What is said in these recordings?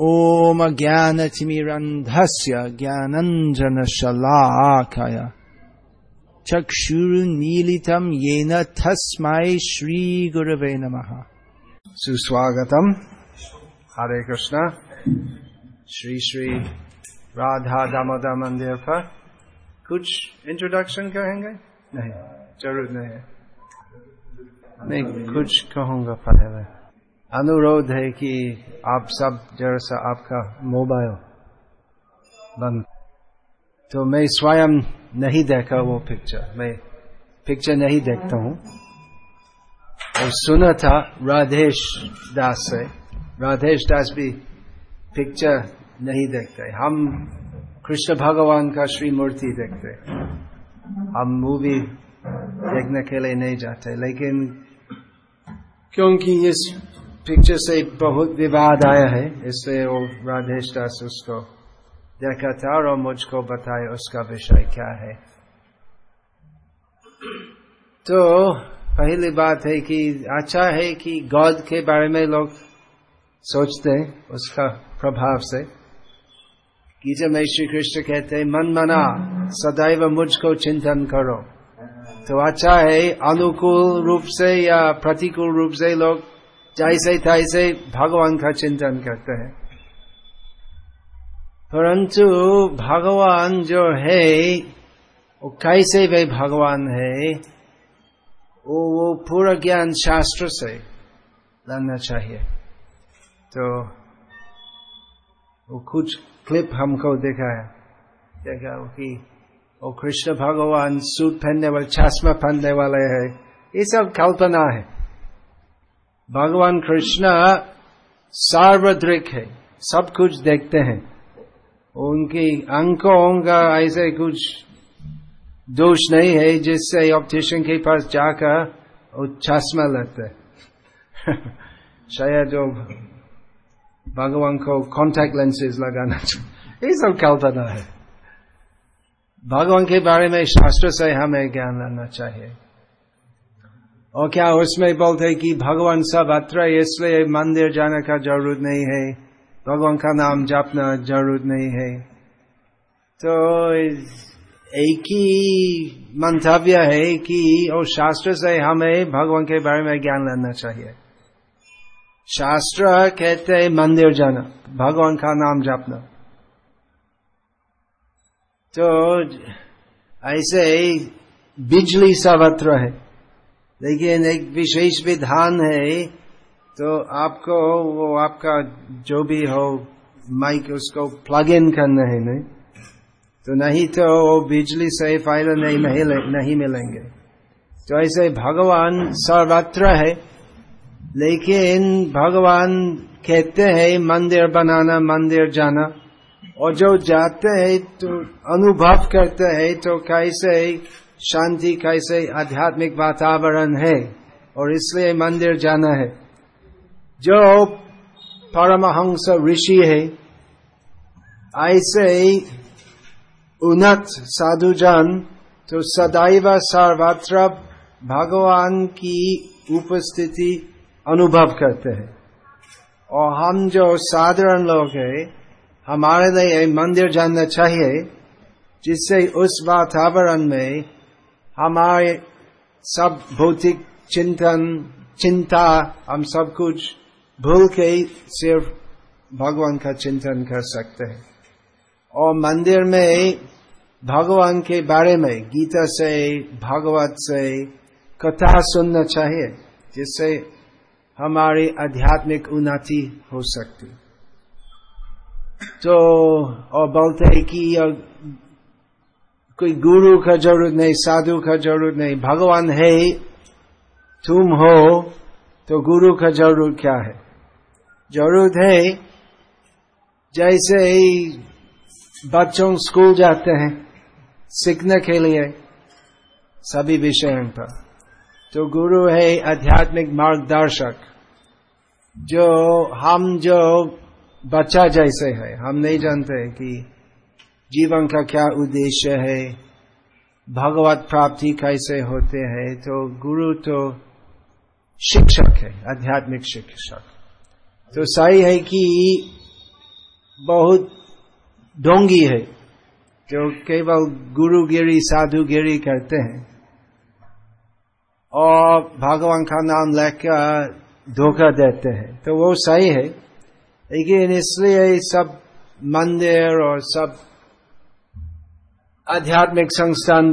ओम ज्ञानतिमिरन्धस्य ज्ञानञ्जनशलाकय। चक्षुरुन्मीलितं येन तस्मै श्रीगुरवे नमः। सुस्वागतम। हरे कृष्णा। श्री श्री राधा दामोदर मंदिर पर कुछ इंट्रोडक्शन कहेंगे? नहीं, ज़रूर नहीं। नहीं, कुछ कहूँगा पहले। अनुरोध है कि आप सब जैसा आपका मोबाइल बंद। तो मैं स्वयं नहीं देखा वो पिक्चर मैं पिक्चर नहीं देखता हूँ। और सुना था राधेश दास से। राधेश दास भी पिक्चर नहीं देखते। हम कृष्ण भगवान का श्री मूर्ति देखते। हम मूवी देखने के लिए नहीं जाते। लेकिन क्योंकि इस पिक्चर से बहुत विवाद आया है इसलिए वो राधेश दास उसको देखा था और मुझको बताया उसका विषय क्या है तो पहली बात है कि अच्छा है कि गॉड के बारे में लोग सोचते हैं उसका प्रभाव से गीता में श्री कृष्ण कहते हैं मन मना सदैव मुझको चिंतन करो तो अच्छा है अनुकूल रूप से या प्रतिकूल रूप से लोग जैसे तैसे भगवान का चिंतन करते हैं। परंतु भगवान जो है, वो कैसे वे भगवान है, वो वो पूरा ज्ञान शास्त्र से लाना चाहिए। तो वो कुछ क्लिप हमको दिखाया देखा कि वो कृष्ण भगवान सूट पहनने वाले, चश्मा पहनने वाले है। ये सब कल्पना है। भगवान कृष्ण सार्वद्रिक है, सब कुछ देखते हैं। उनकी अंकों का ऐसे कुछ दोष नहीं है, जिससे ऑप्टिशियन के पास जाकर वो चश्मा लगता है। शायद जो भगवान को कॉन्टेक्ट लेंसेज लगाना ये सब कल्पना है। भगवान के बारे में शास्त्र से हमें ज्ञान लेना चाहिए। और क्या उसमें बोलते कि भगवान सब अत्र, इसलिए मंदिर जाने का ज़रूरत नहीं है। भगवान का नाम जपना ज़रूरत नहीं है। तो एक ही मंतव्य है कि और शास्त्र से हमें भगवान के बारे में ज्ञान लेना चाहिए। शास्त्र कहते हैं मंदिर जाना, भगवान का नाम जपना। तो ऐसे बिजली सर्वत्र है। लेकिन एक विशेष विधान है तो आपको वो आपका जो भी हो, माइक, उसको प्लग इन करना है, नहीं? तो नहीं तो वो बिजली से फ़ायदा नहीं नहीं मिलेंगे। तो ऐसे भगवान सर्वत्र है, लेकिन भगवान कहते हैं, मंदिर बनाना, मंदिर जाना। और जो जाते हैं तो अनुभव करते हैं तो कैसे शांति कैसे आध्यात्मिक वातावरण है और इसलिए मंदिर जाना है। जो परमहंस ऋषि है, ऐसे उन्नत साधुजन तो सदैव सर्वत्र भगवान की उपस्थिति अनुभव करते हैं। और हम जो साधारण लोग हैं, हमारे लिए मंदिर जानना चाहिए, जिससे उस वातावरण में हमारे सब भौतिक चिंतन, चिंता, हम सब कुछ भूल के सिर्फ़ भगवान का चिंतन कर सकते हैं। और मंदिर में भगवान के बारे में, गीता से भागवत से कथा सुनना चाहिए, जिससे हमारी आध्यात्मिक उन्नति हो सकती। तो और बोलते हैं कि कोई गुरु का ज़रूरत नहीं, साधु का ज़रूरत नहीं, भगवान है तुम हो तो गुरु का ज़रूरत क्या है? ज़रूरत है, जैसे बच्चों स्कूल जाते हैं, सीखने के लिए, सभी विषयों पर। तो गुरु है आध्यात्मिक मार्गदर्शक, जो हम जो बच्चा जैसे है, हम नहीं जानते कि जीवन का क्या उद्देश्य है? भगवत प्राप्ति कैसे होते हैं? तो गुरु तो शिक्षक है, आध्यात्मिक शिक्षक। तो सही है कि बहुत ढोंगी है जो केवल गुरुगिरी, साधुगिरी करते हैं। और भगवान का नाम लेकर धोखा देते हैं। तो वो सही है, लेकिन इसलिए सब मंदिर और सब आध्यात्मिक संस्थान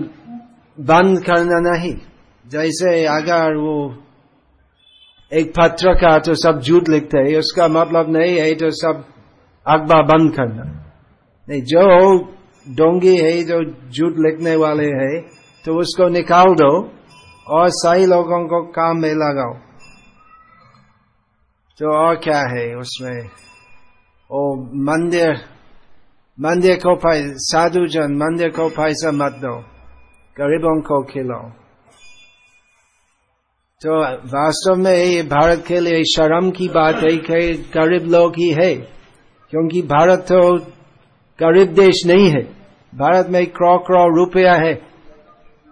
बंद करना नहीं। जैसे अगर वो एक पत्र का तो सब झूठ लिखते है, उसका मतलब नहीं है तो सब अखबार बंद करना। नहीं, जो डोंगी है, जो झूठ लिखने वाले है तो उसको निकाल दो और सही लोगों को काम में लगाओ। तो और क्या है उसमें? ओ, मंदिर मंदिर को साधु जन मंदिर को पैसा मत दो गरीबों को खिलाओ तो वास्तव में ये भारत के लिए शर्म की बात है कि गरीब लोग ही है क्योंकि भारत तो गरीब देश नहीं है भारत में क्रॉ क्रॉ रुपया है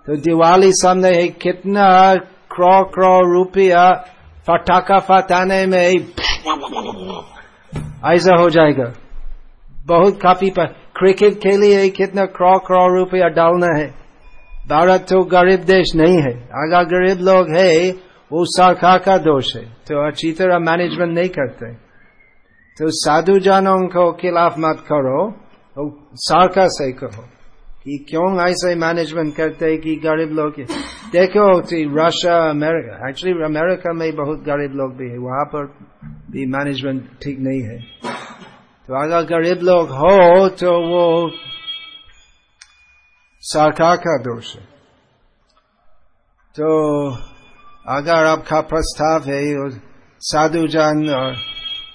तो दिवाली सामने है कितना क्रॉ क्रॉ रुपया फटाका फटाने में ऐसा हो जाएगा बहुत काफ़ी पर क्रिकेट के लिए कितना क्रॉ क्रॉ रुपया डालना है। भारत तो गरीब देश नहीं है। अगर गरीब लोग है, वो सरकार का दोष है। तो अच्छी तरह मैनेजमेंट नहीं करते। तो साधु जनों को खिलाफ मत करो। तो सरकार से कहो कि क्यों ऐसे मैनेजमेंट करते हैं कि गरीब लोग देखो रशिया अमेरिका एक्चुअली अमेरिका में बहुत गरीब लोग भी है। वहाँ पर भी मैनेजमेंट ठीक नहीं है। तो अगर गरीब लोग हो तो वो सरकार का दोष है तो अगर आपका प्रस्ताव है साधु जन और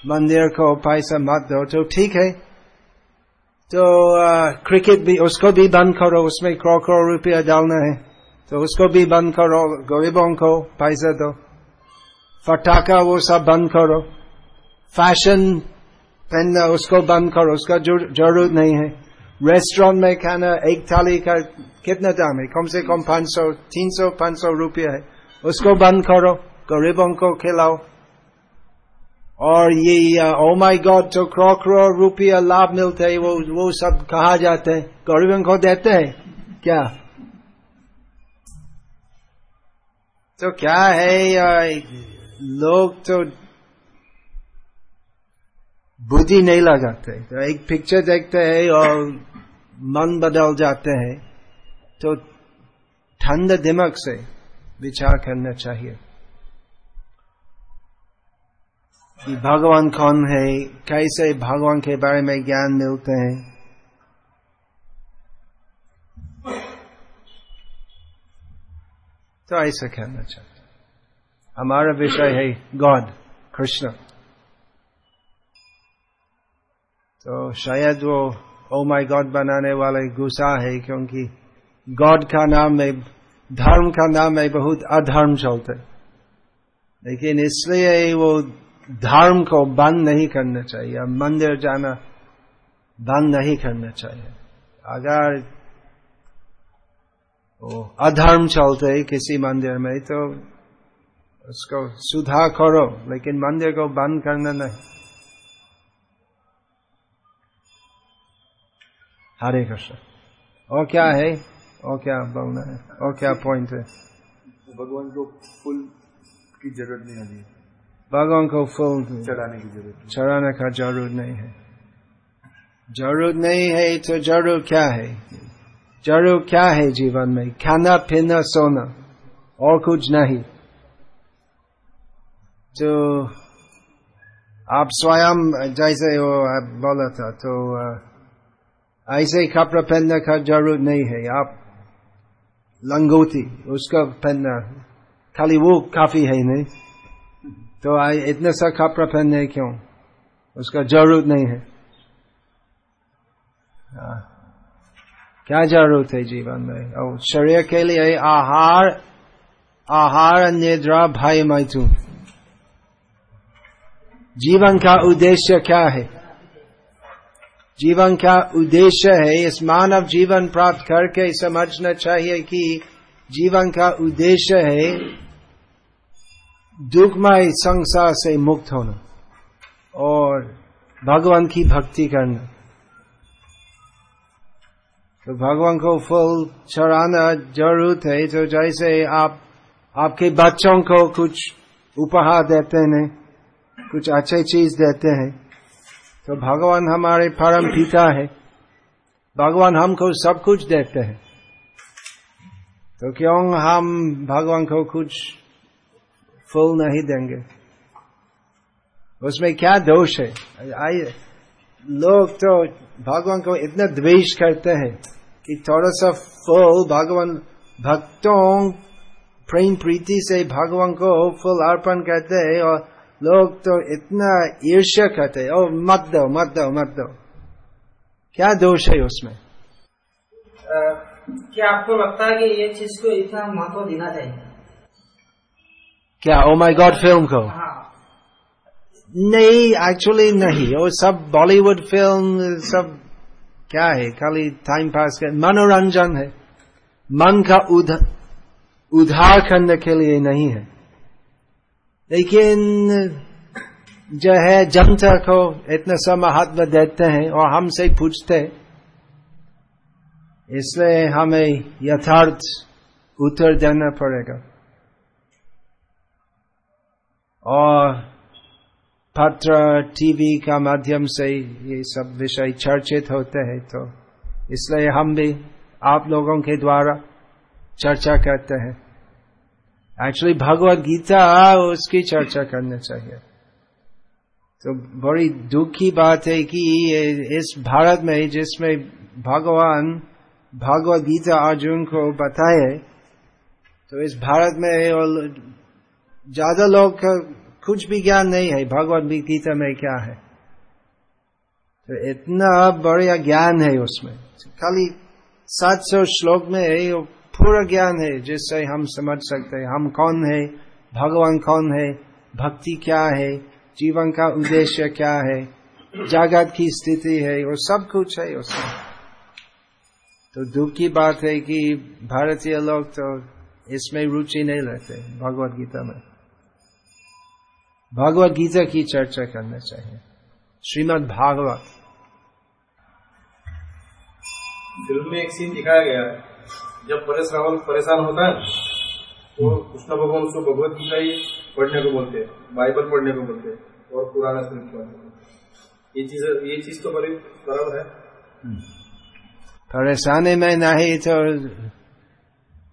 मंदिर को पैसा मत दो तो ठीक है तो आ, क्रिकेट भी उसको भी बंद करो उसमें करोड़ करोड़ रुपया डालना है तो उसको भी बंद करो गरीबों को पैसा दो फटाका वो सब बंद करो फ़ैशन पहनना उसको बंद करो उसका ज़रूरत नहीं है रेस्टोरेंट में खाना एक थाली का कितना दाम है कम से कम पाँच सौ तीन सौ पाँच सौ रुपया है उसको बंद करो गरीबों को खिलाओ और ये ओ माई गॉड जो क्रो क्रो रुपया लाभ मिलते है वो वो सब कहा जाते हैं गरीबों को देते हैं क्या तो क्या है लोग तो बुद्धि नहीं लगाते। तो एक पिक्चर देखते हैं और मन बदल जाते हैं। तो ठंड दिमाग से विचार करना चाहिए। कि भगवान कौन है? कैसे भगवान के बारे में ज्ञान मिलते हैं? तो ऐसा कहना चाहते हमारा विषय है गॉड, कृष्ण। तो शायद वो ओ माई गॉड बनाने वाले गुस्सा है क्योंकि गॉड का नाम में, धर्म का नाम में बहुत अधर्म चलते लेकिन इसलिए वो धर्म को बंद नहीं करना चाहिए मंदिर जाना बंद नहीं करना चाहिए। अगर वो अधर्म चलते किसी मंदिर में तो उसको सुधार करो, लेकिन मंदिर को बंद करना नहीं। हरे कृष्ण और क्या है? और क्या बोलना है? और क्या पॉइंट है? भगवान को फूल की ज़रूरत नहीं होती। भगवान को फूल चढ़ाने की ज़रूरत चढ़ाने का ज़रूरत नहीं है। ज़रूरत नहीं है तो ज़रूर क्या है? ज़रूर क्या है जीवन में? खाना पीना सोना और कुछ नहीं। तो आप स्वयं जैसे वो बोला था तो ऐसे कपड़ा पहनने का ज़रूरत नहीं है। आप लंगोती, उसका पहनना, खाली वो काफ़ी है नहीं। तो इतने सा कपड़ा पहनने क्यों? उसका ज़रूरत नहीं है। आ। क्या ज़रूरत है जीवन में? और शरीर के लिए आहार आहार निद्रा भाई मैथुन जीवन का उद्देश्य क्या है? जीवन का उद्देश्य है, इस मानव जीवन प्राप्त करके समझना चाहिए कि जीवन का उद्देश्य है दुखमय संसार से मुक्त होना और भगवान की भक्ति करना। तो भगवान को फूल चढ़ाना ज़रूरत है तो जैसे आप, आपके बच्चों को कुछ उपहार देते हैं, कुछ अच्छी चीज़ देते हैं तो भगवान हमारे परम पिता है। भगवान हमको सब कुछ देते हैं। तो क्यों हम भगवान को कुछ फूल नहीं देंगे? उसमें क्या दोष है? आइए, लोग तो भगवान को इतना द्वेष करते हैं कि थोड़ा सा फूल भगवान भक्तों, प्रेम प्रीति से भगवान को फूल अर्पण करते हैं और लोग तो इतना ईर्ष्य करते और मत दो मत दो मत दो। क्या दोष है उसमें? क्या आपको लगता है कि ये चीज़ को इतना महत्व देना चाहिए? क्या? ओ माई गॉड फ़िल्म को? हाँ। नहीं एक्चुअली नहीं। वो सब बॉलीवुड फ़िल्म सब क्या है? खाली टाइम पास कर मनोरंजन है। मन का उध, उधार करने के लिए नहीं है। लेकिन, जो है जनता को इतना सा महत्व देते हैं और हमसे पूछते हैं। इसलिए हमें यथार्थ उत्तर देना पड़ेगा। और पत्र, टीवी का माध्यम से ये सब विषय चर्चित होते हैं तो इसलिए हम भी आप लोगों के द्वारा चर्चा करते हैं। एक्चुअली भगवत गीता उसकी चर्चा करना चाहिए। तो बड़ी दुख की बात है कि इस भारत में, जिसमें भगवान भगवत गीता अर्जुन को बताए तो इस भारत में ज़्यादा लोग का कुछ भी ज्ञान नहीं है भगवत गीता में क्या है। तो इतना बढ़िया ज्ञान है उसमें। खाली सात सौ श्लोक में पूरा ज्ञान है जिससे हम समझ सकते हैं, हम कौन है, भगवान कौन है, भक्ति क्या है, जीवन का उद्देश्य क्या है, जागत की स्थिति है, और सब कुछ है उसमें तो दुख की बात है कि भारतीय लोग तो इसमें रुचि नहीं लेते भगवत गीता में। भगवत गीता की चर्चा करना चाहिए। श्रीमद् भागवत। फ़िल्म में एक सीन दिखाया गया। है जब परेश रावल परेशान होता है तो कृष्ण भगवान उसको भगवत गीता ही पढ़ने को बोलते हैं, बाइबल पढ़ने को बोलते हैं और पुराना स्क्रिप्ट पढ़ने ये चीज़ ये चीज़ तो बड़ी बराबर है। परेशानी में नहीं तो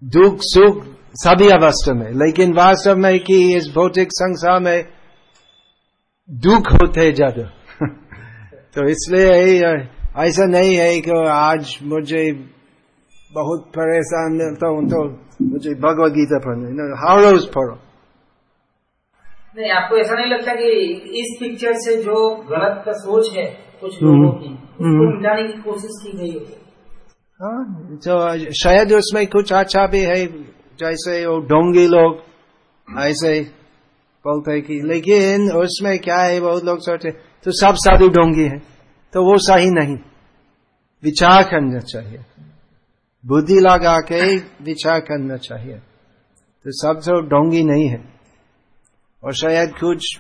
दुख, सुख सभी अवस्था में, लेकिन वास्तव में कि इस भौतिक संसार में दुख होते ज़्यादा। तो इसलिए ऐसा नहीं है कि आज मुझे बहुत परेशान मिलता हूँ तो मुझे भगवत गीता पढ़ना हर रोज पढ़ो। नहीं आपको ऐसा नहीं लगता कि इस पिक्चर से जो गलत का सोच है कुछ लोगों की उसको मिटाने की कोशिश की गई है हाँ तो शायद उसमें कुछ अच्छा भी है जैसे वो डोंगी लोग ऐसे बोलते कि लेकिन उसमें क्या है बहुत लोग सोचते तो सब साधु डोंगी है तो वो सही नहीं। विचार करना चाहिए। बुद्धि लगा के विचार करना चाहिए। तो सब तो डोंगी नहीं है। और शायद कुछ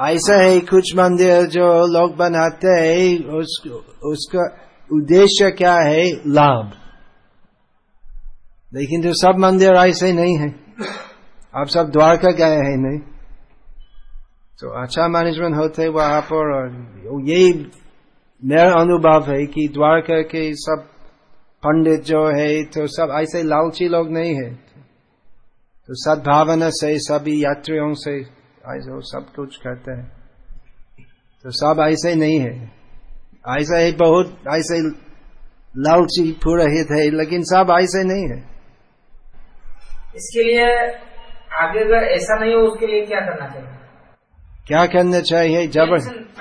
ऐसा है कुछ मंदिर जो लोग बनाते हैं उस, उसका उद्देश्य क्या है? लाभ। लेकिन जो सब मंदिर ऐसे नहीं है। आप सब द्वारका गए हैं नहीं? तो अच्छा मैनेजमेंट होते वहाँ पर यही मेरा अनुभव है कि द्वारका के सब पंडित जो है तो सब ऐसे लालची लोग नहीं है। तो सद्भावना से, सभी यात्रियों से ऐसे सब कुछ करते हैं। तो सब ऐसे नहीं है। ऐसा ही बहुत ऐसे लालची पुरोहित है, लेकिन सब ऐसे नहीं है। इसके लिए आगे अगर ऐसा नहीं हो, उसके लिए क्या करना चाहिए? क्या करना चाहिए? जब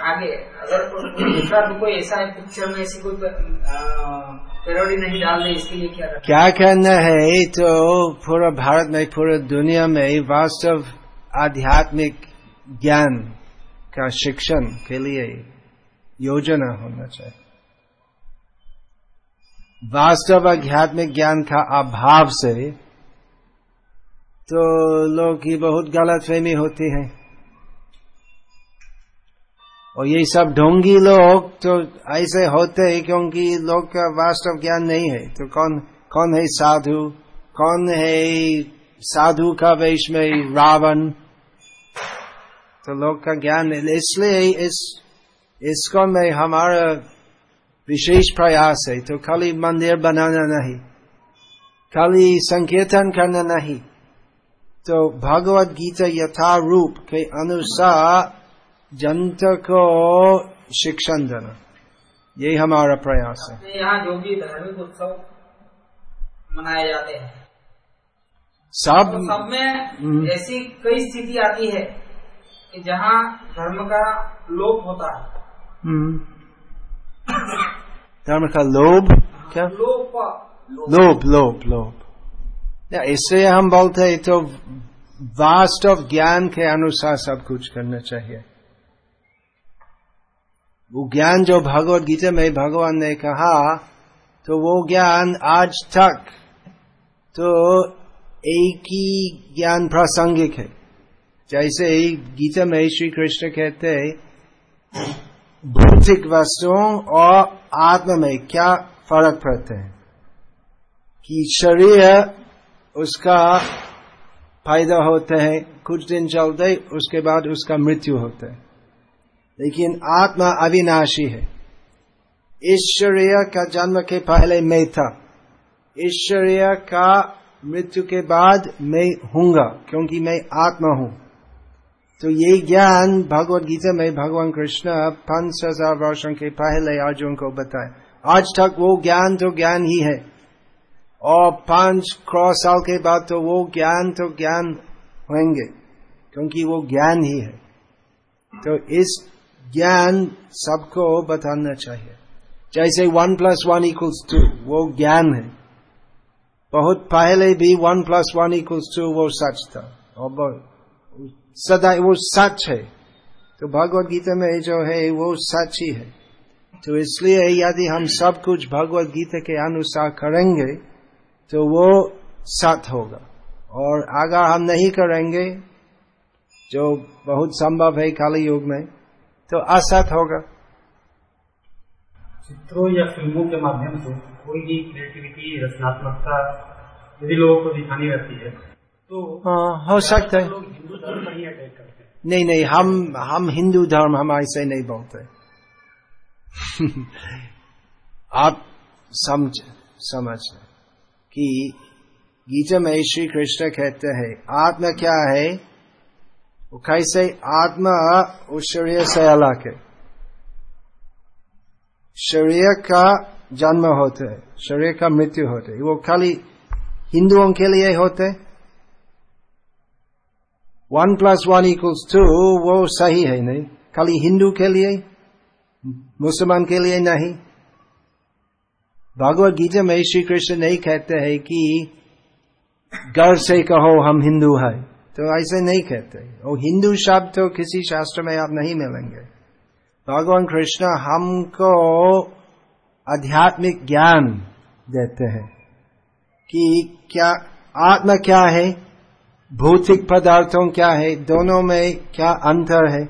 आगे अगर दूसरा भी कोई ऐसा है पिक्चर में ऐसी कोई पेरोडी नहीं डाल दे इसके लिए क्या क्या कहना है? तो पूरा भारत में पूरा दुनिया में वास्तव आध्यात्मिक ज्ञान का शिक्षण के लिए योजना होना चाहिए। वास्तव आध्यात्मिक ज्ञान का अभाव से तो लोग की बहुत गलत फहमी होती है। और ये सब ढोंगी लोग तो ऐसे होते हैं क्योंकि लोग का वास्तव ज्ञान नहीं है। तो कौन कौन है साधु? कौन है साधु का वेश में रावण? तो लोग का ज्ञान इसलिए इस, इसको में हमारा विशेष प्रयास है। तो खाली मंदिर बनाना नहीं। खाली संकीर्तन करना नहीं। तो भगवत गीता यथारूप के अनुसार जनता को शिक्षण देना। यही हमारा प्रयास है। यहाँ जो भी धार्मिक उत्सव मनाए जाते हैं। सब तो सब में ऐसी कई स्थिति आती है कि जहाँ धर्म का लोप होता है। धर्म का लोभ? क्या? लोप लोभ लोभ लोभ। इससे हम बोलते हैं तो वास्तव ज्ञान के अनुसार सब कुछ करना चाहिए। वो ज्ञान जो भगवत गीता में भगवान ने कहा तो वो ज्ञान आज तक तो एक ही ज्ञान प्रासंगिक है। जैसे गीता में श्री कृष्ण कहते भौतिक वस्तुओं और आत्मा में क्या फ़र्क पड़ते हैं? कि शरीर, उसका फ़ायदा होता है, कुछ दिन चलते, उसके बाद उसका मृत्यु होता है। लेकिन आत्मा अविनाशी है। ईश्वरीय का जन्म के पहले मैं था। ईश्वरीय का मृत्यु के बाद मैं हूँगा, क्योंकि मैं आत्मा हूँ। तो ये ज्ञान भगवत गीता में भगवान कृष्ण पाँच हज़ार वर्षों के पहले अर्जुन को बताए। आज तक वो ज्ञान तो ज्ञान ही है। और पाँच क्रॉस साल के बाद तो वो ज्ञान तो ज्ञान होंगे, क्योंकि वो ज्ञान ही है। तो इस ज्ञान सबको बताना चाहिए। जैसे one plus one equals two, वो ज्ञान है। बहुत पहले भी one plus one equals two, वो सच था। और सदा वो सच है। तो भगवत गीता में जो है, वो सच ही है। तो इसलिए यदि हम सब कुछ भगवत गीता के अनुसार करेंगे तो वो सत होगा। और अगर हम नहीं करेंगे, जो बहुत संभव है काली युग में तो असत होगा। चित्रों या फ़िल्मों के माध्यम से कोई भी क्रिएटिविटी रचनात्मकता यदि लोगों को दिखानी रहती है तो हाँ हो सकता है। हिंदू धर्म पर ही अटैक करते हैं। नहीं नहीं हम हम हिंदू धर्म हम ऐसे नहीं बोलते। आप समझ समझ कि गीता में श्री कृष्ण कहते हैं आत्मा क्या है? वो कैसे आत्मा उस शरीर से अलग है। शरीर का जन्म होते है, शरीर का मृत्यु होते है। वो खाली हिंदुओं के लिए होते one plus one equals two वो सही है नहीं। खाली हिंदू के लिए, मुसलमान के लिए नहीं। भगवत गीता में श्री कृष्ण नहीं कहते हैं कि गर्व से कहो हम हिंदू है। तो ऐसे नहीं कहते। और हिंदू शब्द तो किसी शास्त्र में आप नहीं मिलेंगे। भगवान कृष्ण हमको आध्यात्मिक ज्ञान देते हैं कि क्या आत्मा क्या है, भौतिक पदार्थों क्या है, दोनों में क्या अंतर है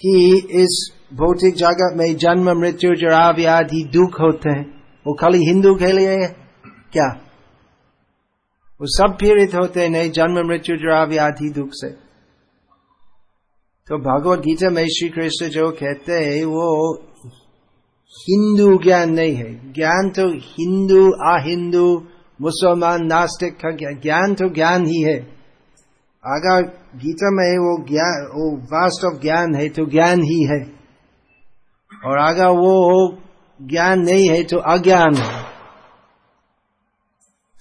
कि इस भौतिक जगत में जन्म, मृत्यु जरा व्याधि दुख होते हैं। वो खाली हिंदू के लिए क्या? वो सब पीड़ित होते हैं, नहीं, जन्म, मृत्यु जरा व्याधि दुख से। तो भगवत गीता में श्री कृष्ण जो कहते हैं, वो हिंदू ज्ञान नहीं है। ज्ञान तो हिंदू, अहिंदू, मुसलमान, नास्तिक का ज्ञान ज्ञान तो ज्ञान ही है। अगर गीता में वो ज्ञान, वो वास्तव ज्ञान है तो ज्ञान ही है। और अगर वो ज्ञान नहीं है तो अज्ञान है।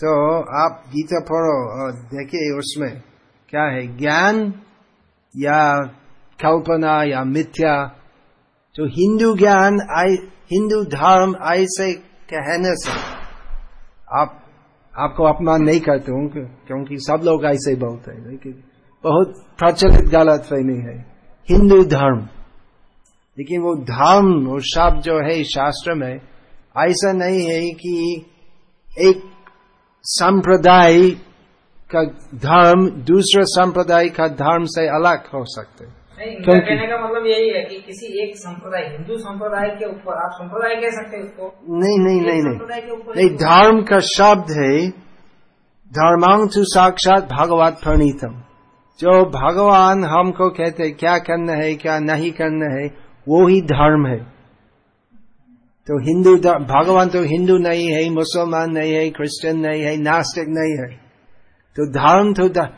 तो आप गीता पढ़ो और देखिए उसमें क्या है, ज्ञान या कल्पना या मिथ्या। तो हिंदू ज्ञान हिंदू धर्म ऐसे कहने से आप, आपको अपमान नहीं करते हूँ क्योंकि सब लोग ऐसे बोलते हैं, लेकिन बहुत प्रचलित गलत फहमी है। हिंदू धर्म, लेकिन वो धर्म वो शब्द जो है शास्त्र में ऐसा नहीं है कि एक संप्रदाय का धर्म दूसरे संप्रदाय का धर्म से अलग हो सकते नहीं क्योंकि- कहने का मतलब यही है कि किसी एक संप्रदाय हिंदू संप्रदाय के ऊपर आप संप्रदाय कह सकते हैं उसको? नहीं नहीं नहीं नहीं। नहीं धर्म का शब्द है धर्मांतु साक्षात भगवत प्रणीतम। जो भगवान हमको कहते क्या करना है क्या नहीं करना है वो ही धर्म है। तो हिंदू भगवान तो हिंदू नहीं है, मुसलमान नहीं है, क्रिश्चियन नहीं है, नास्तिक नहीं है। तो धर्म तो ध-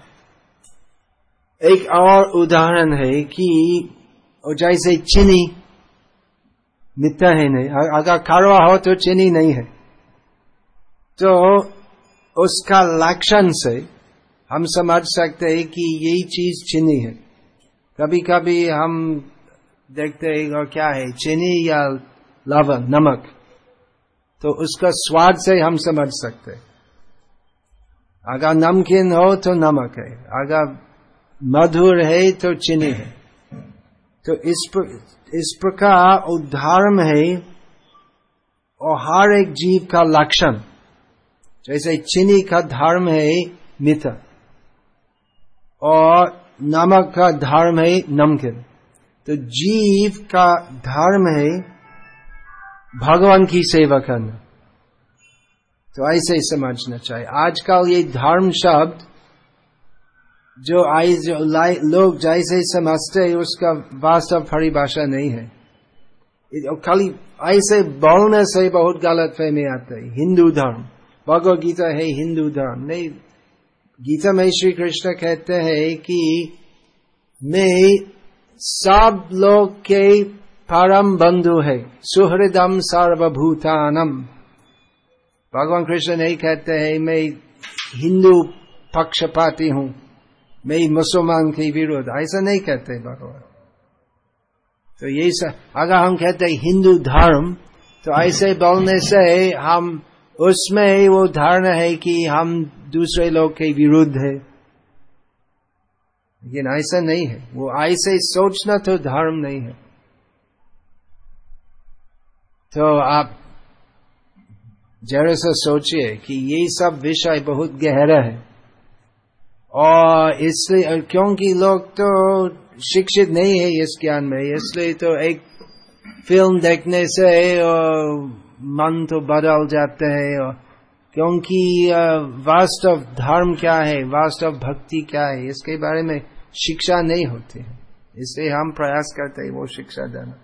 एक और उदाहरण है कि जैसे चीनी मिथ्या है नहीं अगर कड़वा हो तो चीनी नहीं है। तो उसका लक्षण से हम समझ सकते हैं कि यही चीज़ चीनी है। कभी कभी हम देखते हैं क्या है, चीनी या लवण नमक। तो उसका स्वाद से हम समझ सकते अगर नमकीन हो तो नमक है अगर मधुर है तो चीनी है। तो इस प्र, इस प्रकार उदाहरण है और हर एक जीव का लक्षण। जैसे चीनी का धर्म है मित्र और नमक का धर्म है नमकीन। तो जीव का धर्म है भगवान की सेवा करना। तो ऐसे ही समझना चाहिए। आजकल ये धर्म शब्द जो आई जो लोग जैसे ही समझते हैं, उसका वास्तव परिभाषा नहीं है। खाली ऐसे बोलने से बहुत गलत फहमी आते है। हिंदू धर्म। भगवत गीता है हिंदू धर्म। नहीं, गीता में श्री कृष्ण कहते हैं कि मैं सब लोग के परम बंधु है सुहृदम सर्वभूतानम भगवान कृष्ण नहीं कहते हैं मैं हिंदू पक्षपाती हूँ मैं मुसलमान के विरोध ऐसा नहीं कहते भगवान तो यही सा, अगर हम कहते हैं हिंदू धर्म तो ऐसे बोलने से हम उसमें वो धारणा है कि हम दूसरे लोग के विरुद्ध है लेकिन ऐसा नहीं है वो ऐसे सोचना तो धर्म नहीं है तो आप जरा सा सोचिए कि ये सब विषय बहुत गहरा है। और इसलिए क्योंकि लोग तो शिक्षित नहीं है इस ज्ञान में, इसलिए तो एक फ़िल्म देखने से और मन तो बदल जाते हैं और क्योंकि वास्तव धर्म क्या है, वास्तव भक्ति क्या है, इसके बारे में शिक्षा नहीं होती है। इसलिए हम प्रयास करते हैं वो शिक्षा देना।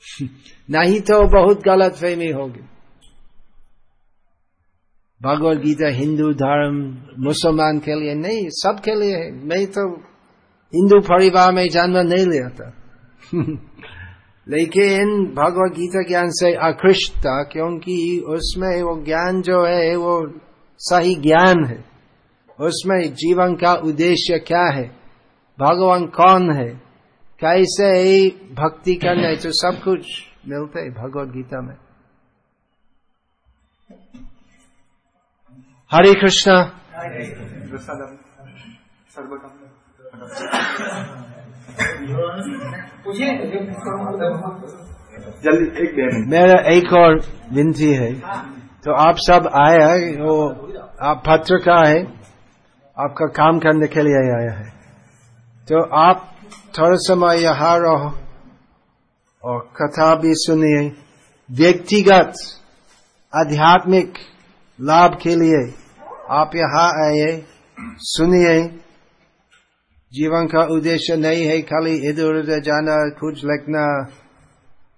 नहीं तो बहुत गलत फहमी होगी। भगवत गीता हिंदू धर्म, मुसलमान के लिए नहीं, सब के लिए है। मैं तो हिंदू परिवार में जन्म नहीं लिया था। लेकिन भगवत गीता ज्ञान से आकृष्ट था, क्योंकि उसमें वो ज्ञान जो है, वो सही ज्ञान है। उसमें जीवन का उद्देश्य क्या है? भगवान कौन है? कैसे भक्ति करना तो सब कुछ मिलता है भगवत गीता में। हरे कृष्णा। जल्दी एक मेरा एक और विनती है। तो आप सब आया वो आप पत्रकार है आपका काम करने के लिए आया है। तो आप थोड़ा समय यहाँ रहो और कथा भी सुनिए व्यक्तिगत आध्यात्मिक लाभ के लिए आप यहाँ आए सुनिए जीवन का उद्देश्य नहीं है खाली इधर उधर जाना कुछ लिखना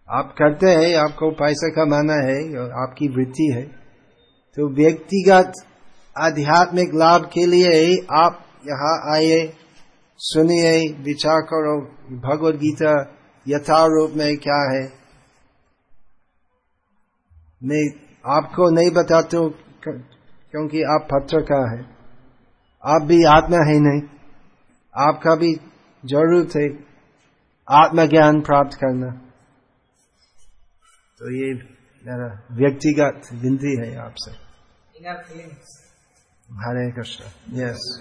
आप करते हैं आपको पैसा कमाना है और आपकी वृत्ति है तो व्यक्तिगत आध्यात्मिक लाभ के लिए आप यहाँ आए सुनिए विचार करो भगवत गीता यथारूप में क्या है? मैं आपको नहीं बताता हूँ क- क्योंकि आप पत्रकार है। आप भी आत्मा है नहीं। आपका भी ज़रूरत है आत्मज्ञान प्राप्त करना। तो ये मेरा व्यक्तिगत विनती है आपसे। हरे कृष्ण। यस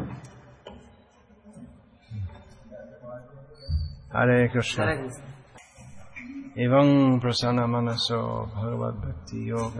हरे कृष्ण एवं प्रसन्न मनसो भगवत भक्ति योग